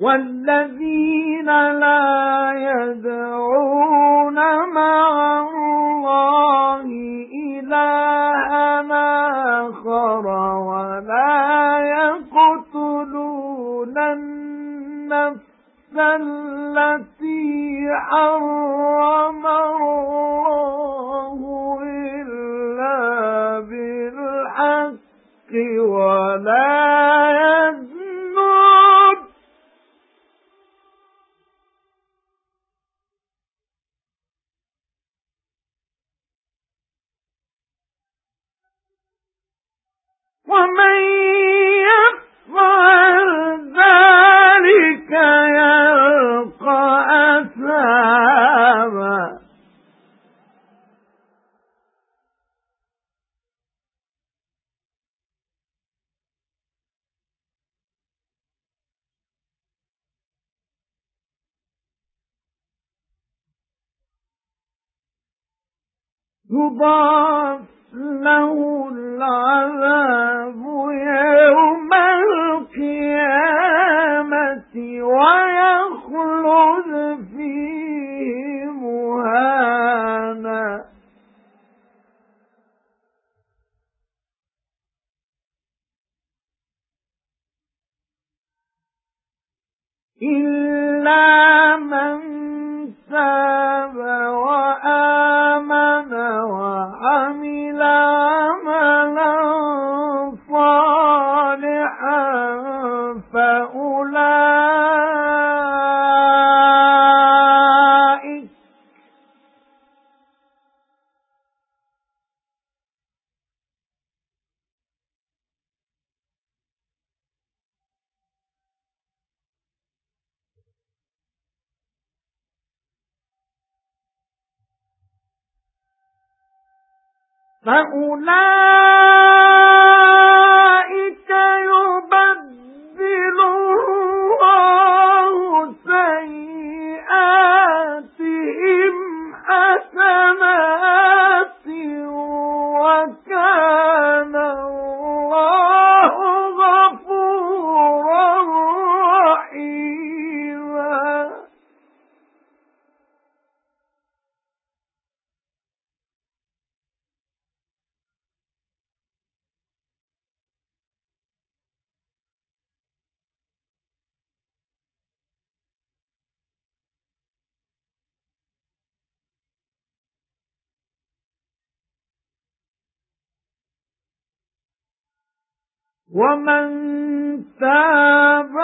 وَالَّذِينَ لَا يَدْعُونَ مَعَ اللَّهِ إِلَٰهًا آخَرَ وَلَا يَقْتُلُونَ النَّفْسَ الَّتِي حَرَّمَ اللَّهُ إِلَّا بِالْحَقِّ وَلَا يُضَاعَفْ لَهُ الْعَذَابُ يَوْمَ الْقِيَامَةِ وَيَخْلُدْ فِيهِ مُهَانًا. إِلَّا فَأُولَئِكَ وَمَن تَابَ